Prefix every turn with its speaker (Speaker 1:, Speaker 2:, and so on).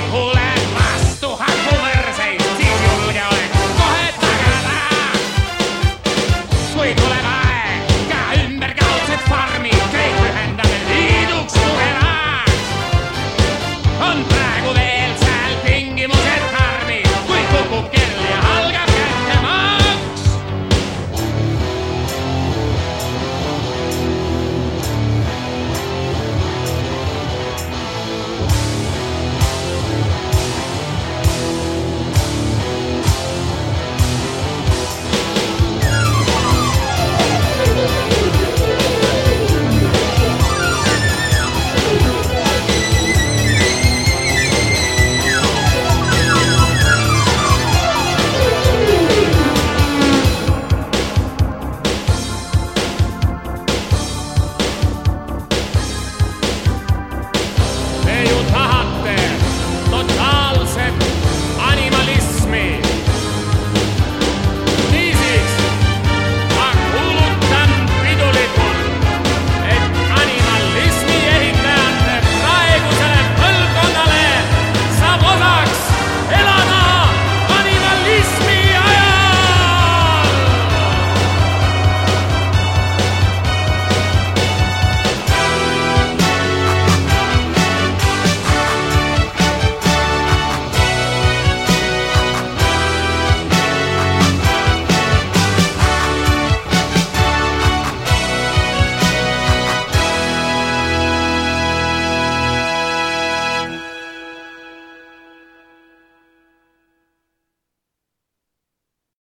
Speaker 1: pihule vastu haku võrseid, siis julge oled kohe tagada. kui tuleb